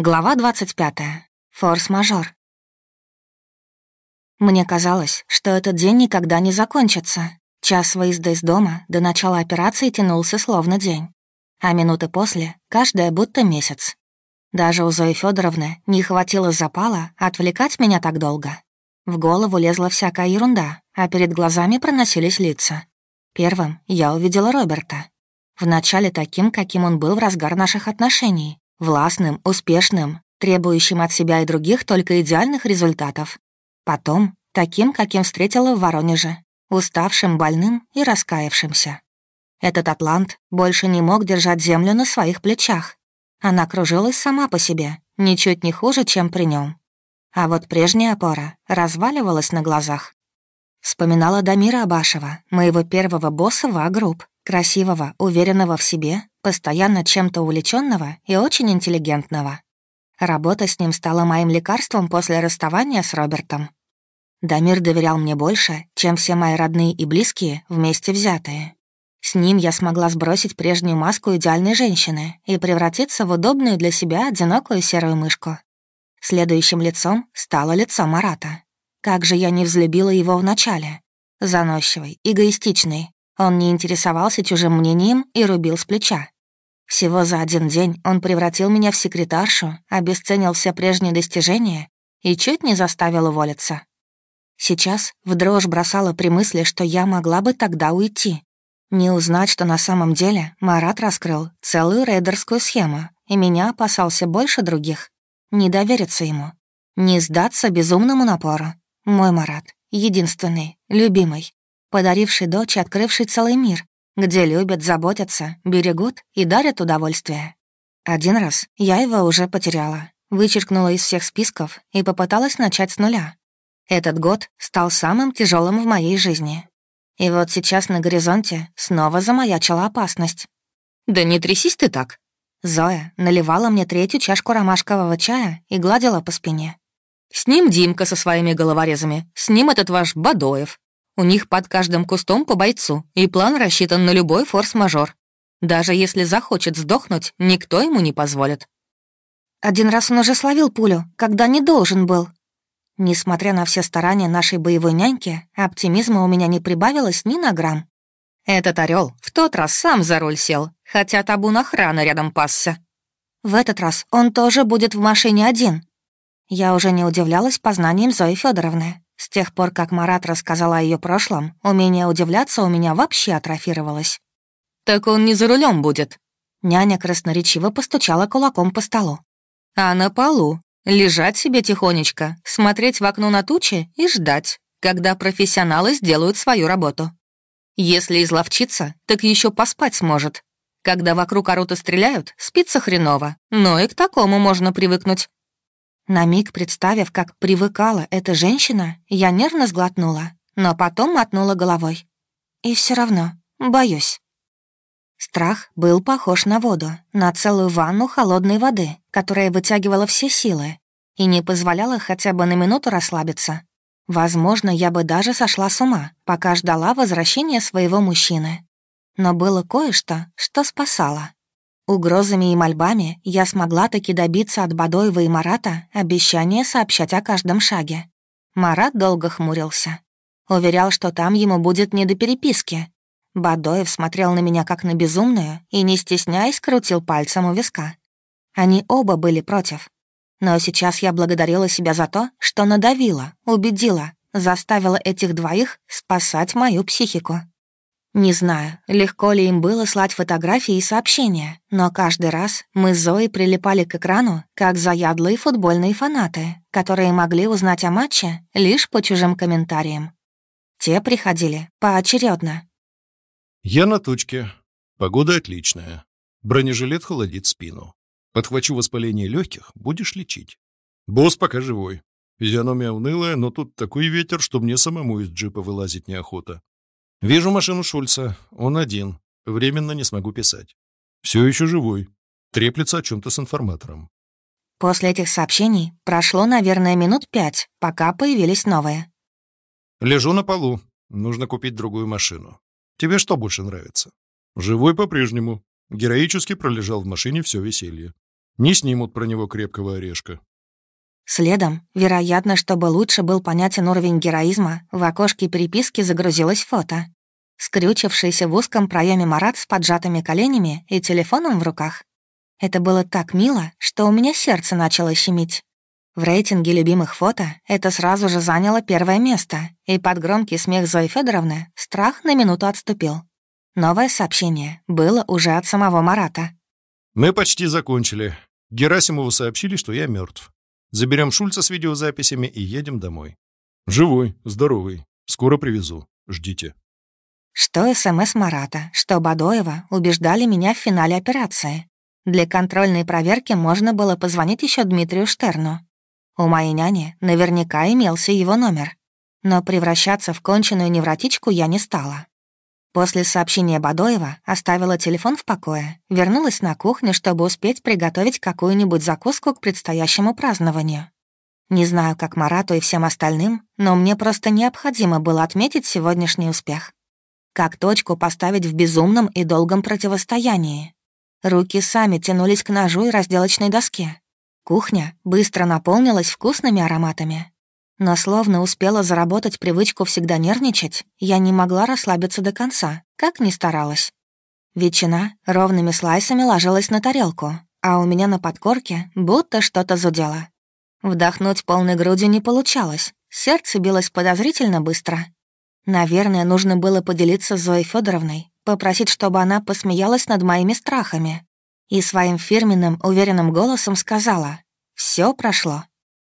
Глава 25. Форс-мажор. Мне казалось, что этот день никогда не закончится. Час выезда из дома до начала операции тянулся словно день. А минуты после — каждая будто месяц. Даже у Зои Федоровны не хватило запала отвлекать меня так долго. В голову лезла всякая ерунда, а перед глазами проносились лица. Первым я увидела Роберта. Вначале таким, каким он был в разгар наших отношений, Властным, успешным, требующим от себя и других только идеальных результатов. Потом таким, каким встретила в Воронеже, уставшим, больным и раскаявшимся. Этот атлант больше не мог держать землю на своих плечах. Она кружилась сама по себе, ничуть не хуже, чем при нем. А вот прежняя опора разваливалась на глазах. Вспоминала Дамира Абашева, моего первого босса в А-групп, красивого, уверенного в себе, постоянно чем-то увлеченного и очень интеллигентного. Работа с ним стала моим лекарством после расставания с Робертом. Дамир доверял мне больше, чем все мои родные и близкие вместе взятые. С ним я смогла сбросить прежнюю маску идеальной женщины и превратиться в удобную для себя одинокую серую мышку. Следующим лицом стало лицо Марата. Как же я не взлюбила его вначале. Заносчивый, эгоистичный. Он не интересовался чужим мнением и рубил с плеча. Всего за один день он превратил меня в секретаршу, обесценил все прежние достижения и чуть не заставил уволиться. Сейчас в дрожь бросала при мысли, что я могла бы тогда уйти. Не узнать, что на самом деле Марат раскрыл целую рейдерскую схему, и меня опасался больше других. Не довериться ему. Не сдаться безумному напору. Мой Марат, единственный, любимый, подаривший дочь открывший целый мир, где любят, заботятся, берегут и дарят удовольствие. Один раз я его уже потеряла, вычеркнула из всех списков и попыталась начать с нуля. Этот год стал самым тяжелым в моей жизни. И вот сейчас на горизонте снова замаячила опасность. «Да не трясись ты так!» Зоя наливала мне третью чашку ромашкового чая и гладила по спине. «С ним Димка со своими головорезами, с ним этот ваш Бадоев, у них под каждым кустом по бойцу, и план рассчитан на любой форс-мажор. Даже если захочет сдохнуть, никто ему не позволит. Один раз он уже словил пулю, когда не должен был. Несмотря на все старания нашей боевой няньки, оптимизма у меня не прибавилось ни на грамм. Этот орел в тот раз сам за руль сел, хотя табун охраны рядом пасся. В этот раз он тоже будет в машине один. Я уже не удивлялась познаниям Зои Федоровны. С тех пор, как Марат рассказал о ее прошлом, умение удивляться у меня вообще атрофировалось. «Так он не за рулем будет». Няня красноречиво постучала кулаком по столу. «А на полу. Лежать себе тихонечко, смотреть в окно на тучи и ждать, когда профессионалы сделают свою работу. Если изловчиться, так еще поспать сможет. Когда вокруг орота стреляют, спится хреново, но и к такому можно привыкнуть. На миг представив, как привыкала эта женщина, я нервно сглотнула, но потом мотнула головой. И все равно боюсь. Страх был похож на воду, на целую ванну холодной воды, которая вытягивала все силы и не позволяла хотя бы на минуту расслабиться. Возможно, я бы даже сошла с ума, пока ждала возвращения своего мужчины. Но было кое-что, что спасало. Угрозами и мольбами я смогла таки добиться от Бадоева и Марата обещания сообщать о каждом шаге. Марат долго хмурился. Уверял, что там ему будет не до переписки. Бадоев смотрел на меня как на безумную и, не стесняясь, крутил пальцем у виска. Они оба были против. Но сейчас я благодарила себя за то, что надавила, убедила, заставила этих двоих спасать мою психику. Не знаю, легко ли им было слать фотографии и сообщения, но каждый раз мы с Зоей прилипали к экрану, как заядлые футбольные фанаты, которые могли узнать о матче лишь по чужим комментариям. Те приходили поочередно. «Я на точке. Погода отличная. Бронежилет холодит спину. Подхвачу воспаление легких, будешь лечить. Босс пока живой. Физиономия унылая, но тут такой ветер, что мне самому из джипа вылазить неохота. Вижу машину Шульца. Он один. Временно не смогу писать. Все еще живой. Треплется о чем-то с информатором. После этих сообщений прошло, наверное, минут пять, пока появились новые. Лежу на полу. Нужно купить другую машину. Тебе что больше нравится? Живой по-прежнему. Героически пролежал в машине все веселье. Не снимут про него крепкого орешка. Следом, вероятно, чтобы лучше был понятен уровень героизма, в окошке переписки загрузилось фото. Скрючившийся в узком проеме Марат с поджатыми коленями и телефоном в руках. Это было так мило, что у меня сердце начало щемить. В рейтинге любимых фото это сразу же заняло первое место, и под громкий смех Зои Федоровны страх на минуту отступил. Новое сообщение было уже от самого Марата. «Мы почти закончили. Герасимову сообщили, что я мертв. Заберем Шульца с видеозаписями и едем домой. Живой, здоровый. Скоро привезу. Ждите. Что СМС Марата, что Бадоева убеждали меня в финале операции. Для контрольной проверки можно было позвонить еще Дмитрию Штерну. У моей няни наверняка имелся его номер. Но превращаться в конченую невротичку я не стала. После сообщения Бадоева оставила телефон в покое, вернулась на кухню, чтобы успеть приготовить какую-нибудь закуску к предстоящему празднованию. Не знаю, как Марату и всем остальным, но мне просто необходимо было отметить сегодняшний успех. Как точку поставить в безумном и долгом противостоянии. Руки сами тянулись к ножу и разделочной доске. Кухня быстро наполнилась вкусными ароматами, но словно успела заработать привычку всегда нервничать, я не могла расслабиться до конца, как ни старалась. Ветчина ровными слайсами ложилась на тарелку, а у меня на подкорке будто что-то зудело. Вдохнуть полной грудью не получалось, сердце билось подозрительно быстро. Наверное, нужно было поделиться с Зоей Федоровной, попросить, чтобы она посмеялась над моими страхами. И своим фирменным, уверенным голосом сказала «Все прошло,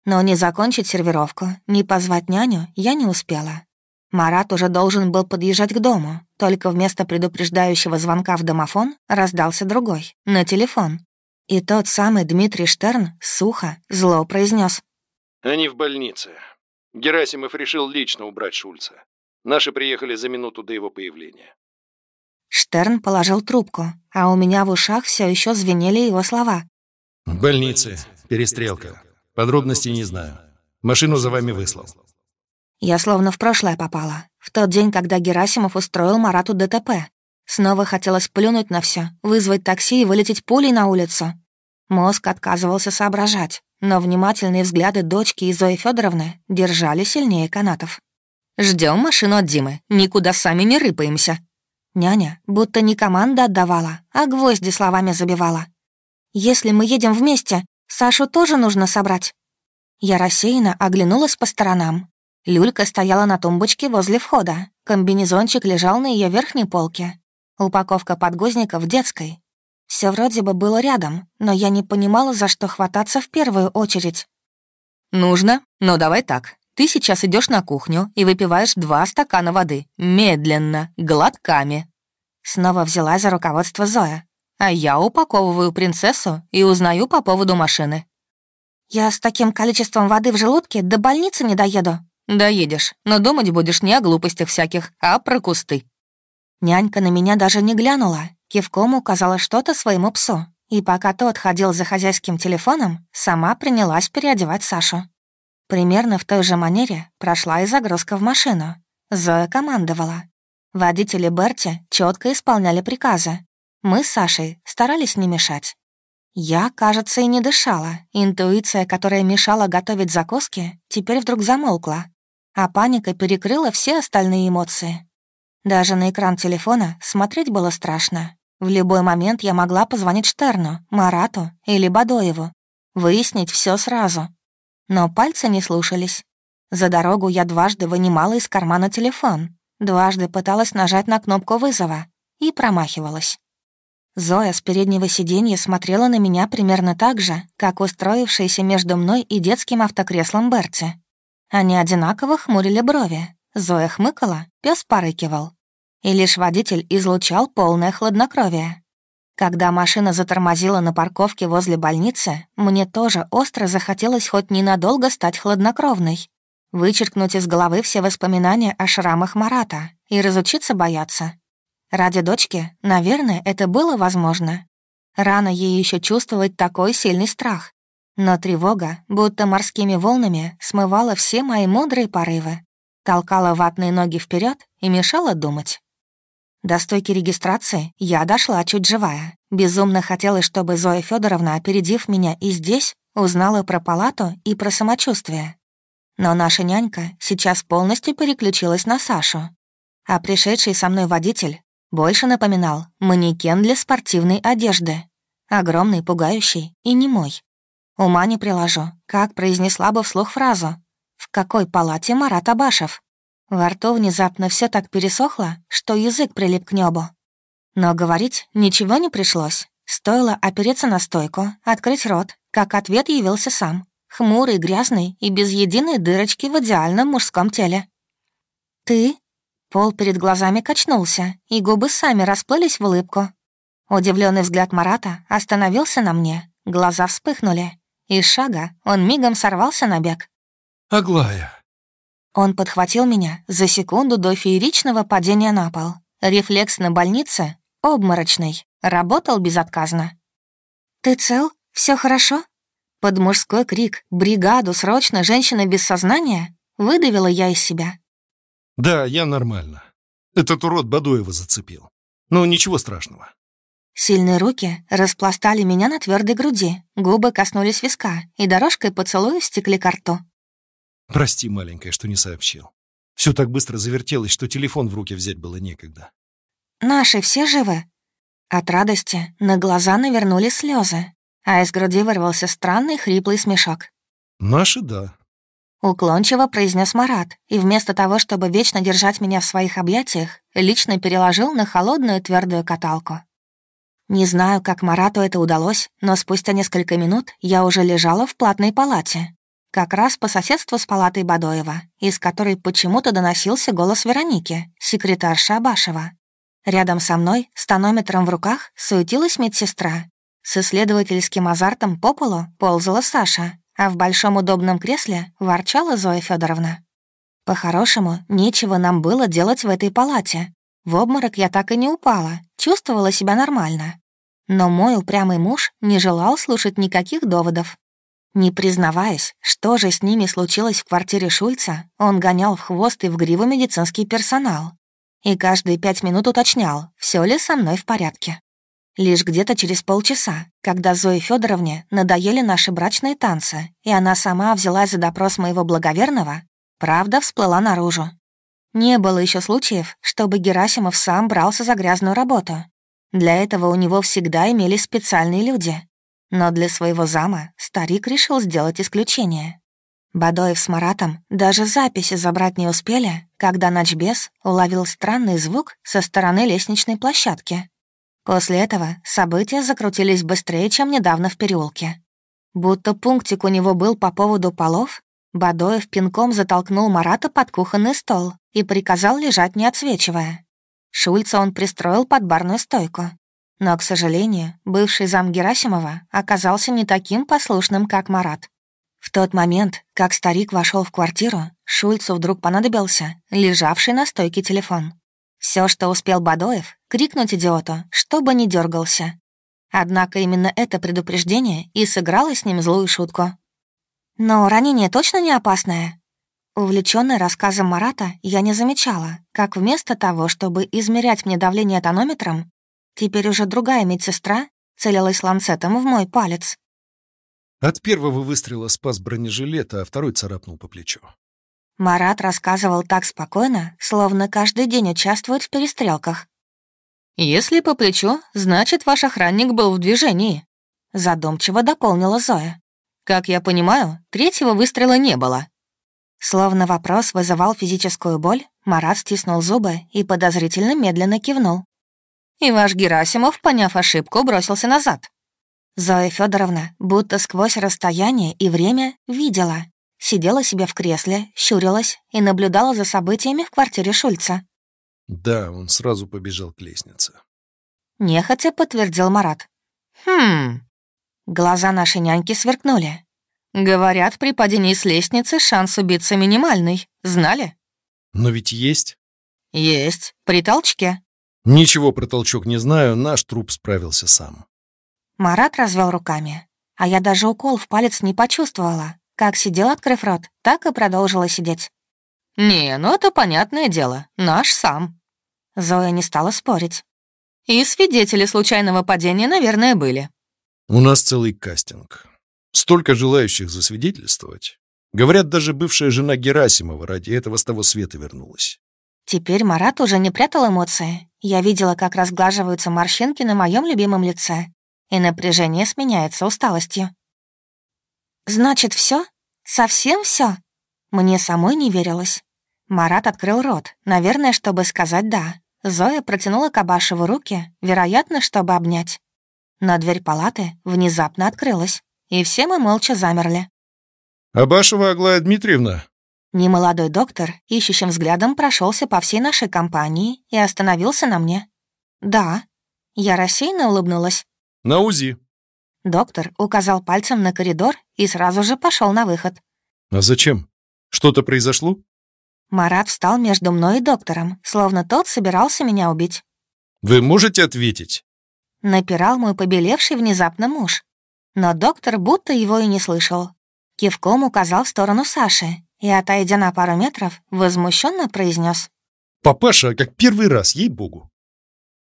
но не закончить сервировку, не позвать няню я не успела. Марат уже должен был подъезжать к дому, только вместо предупреждающего звонка в домофон раздался другой, на телефон. И тот самый Дмитрий Штерн сухо, зло произнес: «Они в больнице. Герасимов решил лично убрать Шульца. Наши приехали за минуту до его появления». Штерн положил трубку, а у меня в ушах все еще звенели его слова. «В больнице. Перестрелка. Подробностей не знаю. Машину за вами выслал. Я словно в прошлое попала. В тот день, когда Герасимов устроил Марату ДТП. Снова хотелось плюнуть на все, вызвать такси и вылететь пулей на улицу. Мозг отказывался соображать, но внимательные взгляды дочки и Зои Федоровны держали сильнее канатов. Ждем машину от Димы, никуда сами не рыпаемся». Няня будто не команда отдавала, а гвозди словами забивала. «Если мы едем вместе, Сашу тоже нужно собрать». Я рассеянно оглянулась по сторонам. Люлька стояла на тумбочке возле входа. Комбинезончик лежал на ее верхней полке. Упаковка подгузников в детской. Все вроде бы было рядом, но я не понимала, за что хвататься в первую очередь. «Нужно, но давай так. Ты сейчас идешь на кухню и выпиваешь два стакана воды. Медленно, глотками». Снова взяла за руководство Зоя а я упаковываю принцессу и узнаю по поводу машины. «Я с таким количеством воды в желудке до больницы не доеду». «Доедешь, но думать будешь не о глупостях всяких, а про кусты». Нянька на меня даже не глянула, кивком указала что-то своему псу, и пока тот ходил за хозяйским телефоном, сама принялась переодевать Сашу. Примерно в той же манере прошла и загрузка в машину. Зоя командовала. Водители Берти четко исполняли приказы, мы с Сашей старались не мешать. Я, кажется, и не дышала. Интуиция, которая мешала готовить закуски, теперь вдруг замолкла, а паника перекрыла все остальные эмоции. Даже на экран телефона смотреть было страшно. В любой момент я могла позвонить Штерну, Марату или Бадоеву, выяснить все сразу. Но пальцы не слушались. За дорогу я дважды вынимала из кармана телефон, дважды пыталась нажать на кнопку вызова и промахивалась. Зоя с переднего сиденья смотрела на меня примерно так же, как устроившаяся между мной и детским автокреслом Берти. Они одинаково хмурили брови. Зоя хмыкала, пес порыкивал. И лишь водитель излучал полное хладнокровие. Когда машина затормозила на парковке возле больницы, мне тоже остро захотелось хоть ненадолго стать хладнокровной, вычеркнуть из головы все воспоминания о шрамах Марата и разучиться бояться. Ради дочки, наверное, это было возможно. Рано ей еще чувствовать такой сильный страх. Но тревога, будто морскими волнами, смывала все мои мудрые порывы, толкала ватные ноги вперед и мешала думать. До стойки регистрации я дошла чуть живая. Безумно хотелось, чтобы Зоя Федоровна, опередив меня и здесь, узнала про палату и про самочувствие. Но наша нянька сейчас полностью переключилась на Сашу. А пришедший со мной водитель больше напоминал манекен для спортивной одежды. Огромный, пугающий и немой. Ума не приложу, как произнесла бы вслух фразу «В какой палате Марат Абашев?» Во рту внезапно все так пересохло, что язык прилип к небу. Но говорить ничего не пришлось. Стоило опереться на стойку, открыть рот, как ответ явился сам. Хмурый, грязный и без единой дырочки в идеальном мужском теле. «Ты?» Пол перед глазами качнулся, и губы сами расплылись в улыбку. Удивленный взгляд Марата остановился на мне, глаза вспыхнули. Из шага он мигом сорвался на бег. «Аглая!» Он подхватил меня за секунду до фееричного падения на пол. Рефлекс на больнице, обморочный, работал безотказно. «Ты цел? Все хорошо?» Под мужской крик «Бригаду! Срочно! Женщина без сознания!» выдавила я из себя. «Да, я нормально. Этот урод Бадуева зацепил. Но ничего страшного». Сильные руки распластали меня на твердой груди, губы коснулись виска, и дорожкой поцелуя стекли к рту. Прости, маленькая, что не сообщил. Все так быстро завертелось, что телефон в руки взять было некогда. «Наши все живы?» От радости на глаза навернули слезы, а из груди вырвался странный хриплый смешок. «Наши — да». Уклончиво произнес Марат, и вместо того, чтобы вечно держать меня в своих объятиях, лично переложил на холодную твердую каталку. Не знаю, как Марату это удалось, но спустя несколько минут я уже лежала в платной палате, как раз по соседству с палатой Бадоева, из которой почему-то доносился голос Вероники, секретарша Абашева. Рядом со мной, с тонометром в руках, суетилась медсестра. С исследовательским азартом по полу ползала Саша, а в большом удобном кресле ворчала Зоя Федоровна. По-хорошему, нечего нам было делать в этой палате. В обморок я так и не упала, чувствовала себя нормально. Но мой упрямый муж не желал слушать никаких доводов. Не признаваясь, что же с ними случилось в квартире Шульца, он гонял в хвост и в гриву медицинский персонал. И каждые пять минут уточнял, все ли со мной в порядке. Лишь где-то через полчаса, когда Зое Федоровне надоели наши брачные танцы, и она сама взялась за допрос моего благоверного, правда всплыла наружу. Не было еще случаев, чтобы Герасимов сам брался за грязную работу. Для этого у него всегда имелись специальные люди, но для своего зама старик решил сделать исключение. Бадоев с Маратом даже записи забрать не успели, когда ночбес уловил странный звук со стороны лестничной площадки. После этого события закрутились быстрее, чем недавно в переулке. Будто пунктик у него был по поводу полов, Бадоев пинком затолкнул Марата под кухонный стол и приказал лежать, не отсвечивая. Шульца он пристроил под барную стойку, но, к сожалению, бывший зам Герасимова оказался не таким послушным, как Марат. В тот момент, как старик вошел в квартиру, Шульцу вдруг понадобился лежавший на стойке телефон. Все, что успел Бадоев, крикнуть идиоту, чтобы не дергался. Однако именно это предупреждение и сыграло с ним злую шутку. «Но ранение точно не опасное?» Увлечённая рассказом Марата, я не замечала, как вместо того, чтобы измерять мне давление тонометром, Теперь уже другая медсестра целилась ланцетом в мой палец. От первого выстрела спас бронежилет, а второй царапнул по плечу. Марат рассказывал так спокойно, словно каждый день участвует в перестрелках. «Если по плечу, значит, ваш охранник был в движении», — задумчиво дополнила Зоя. «Как я понимаю, третьего выстрела не было». Словно вопрос вызывал физическую боль, Марат стиснул зубы и подозрительно медленно кивнул. И ваш Герасимов, поняв ошибку, бросился назад. Зоя Федоровна, будто сквозь расстояние и время, видела. Сидела себе в кресле, щурилась и наблюдала за событиями в квартире Шульца. Да, он сразу побежал к лестнице. Нехотя подтвердил Марат. «Хм...» Глаза нашей няньки сверкнули. «Говорят, при падении с лестницы шанс убиться минимальный. Знали?» «Но ведь есть». «Есть. При толчке. Ничего про толчок не знаю, наш труп справился сам. Марат развел руками, а я даже укол в палец не почувствовала. Как сидел, открыв рот, так и продолжила сидеть. «Не, ну это понятное дело, наш сам». Зоя не стала спорить. «И свидетели случайного падения, наверное, были». «У нас целый кастинг. Столько желающих засвидетельствовать. Говорят, даже бывшая жена Герасимова ради этого с того света вернулась». Теперь Марат уже не прятал эмоции. Я видела, как разглаживаются морщинки на моем любимом лице, и напряжение сменяется усталостью. «Значит, все? Совсем все? Мне самой не верилось. Марат открыл рот, наверное, чтобы сказать «да». Зоя протянула Кабашеву руки, вероятно, чтобы обнять. Но дверь палаты внезапно открылась, и все мы молча замерли. «Абашева Аглая Дмитриевна!» Немолодой доктор ищущим взглядом прошелся по всей нашей компании и остановился на мне. «Да». Я рассеянно улыбнулась. «На УЗИ». Доктор указал пальцем на коридор и сразу же пошел на выход. «А зачем? Что-то произошло?» Марат встал между мной и доктором, словно тот собирался меня убить. «Вы можете ответить?» Напирал мой побелевший внезапно муж. Но доктор будто его и не слышал. Кивком указал в сторону Саши и, отойдя на пару метров, возмущенно произнес: «Папаша, как первый раз, ей-богу!»